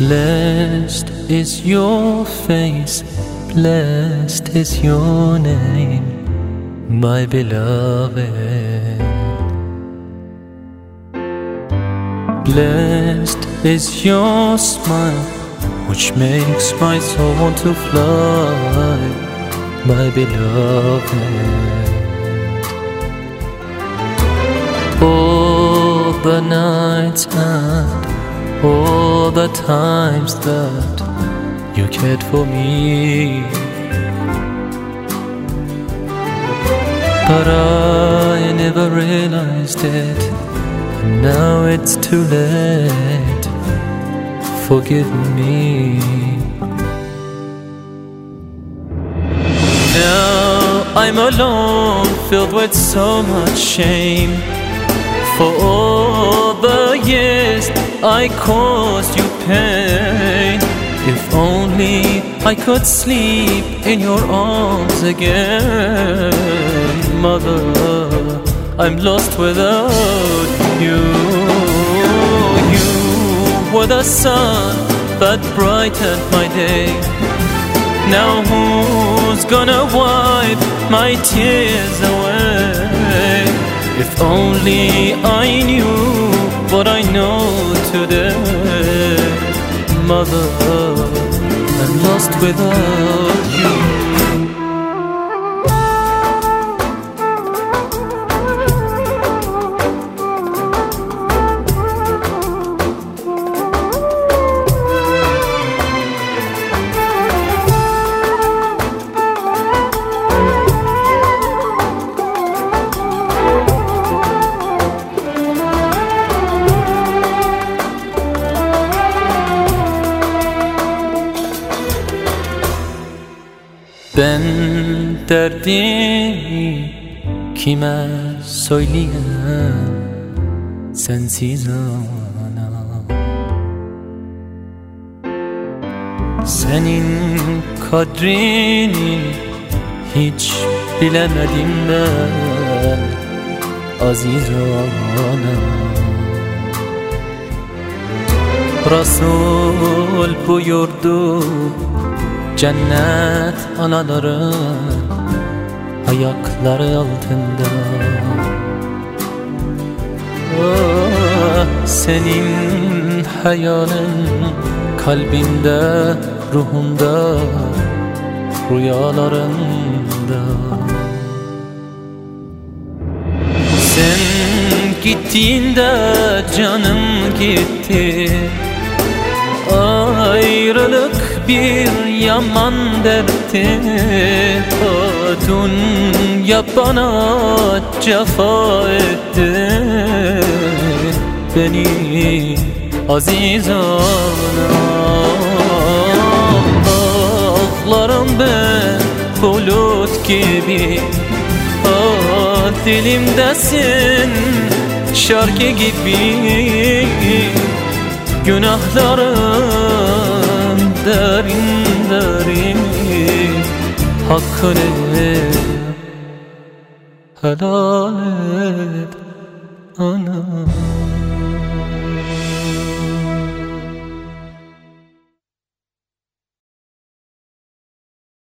Blessed is your face, blessed is your name, my beloved. Blessed is your smile, which makes my soul to fly, my beloved. All the nights and the times that you cared for me. But I never realized it, and now it's too late. Forgive me. Now I'm alone, filled with so much shame I caused you pain. If only I could sleep in your arms again, Mother. I'm lost without you. You were the sun that brightened my day. Now who's gonna wipe my tears away? If only I knew what I know today, Mother, I'm lost without you. Ben derdimi kime söyleyeyim? Sensiz ana Senin kadrini hiç bilemedim ben aziz ana Resul buyurdu Cennet anaların ayakları altında. Ah, Senin hayalin kalbinde, ruhunda, rüyalarında. Sen gittiğinde canım gitti. Ayrılık bir yaman dertti O dünya bana cefa etti Beni aziz ana Ağlarım ben bulut gibi. Ah dilimdesin şarkı gibi. Günahlarım derin derin Hakkını helal et ana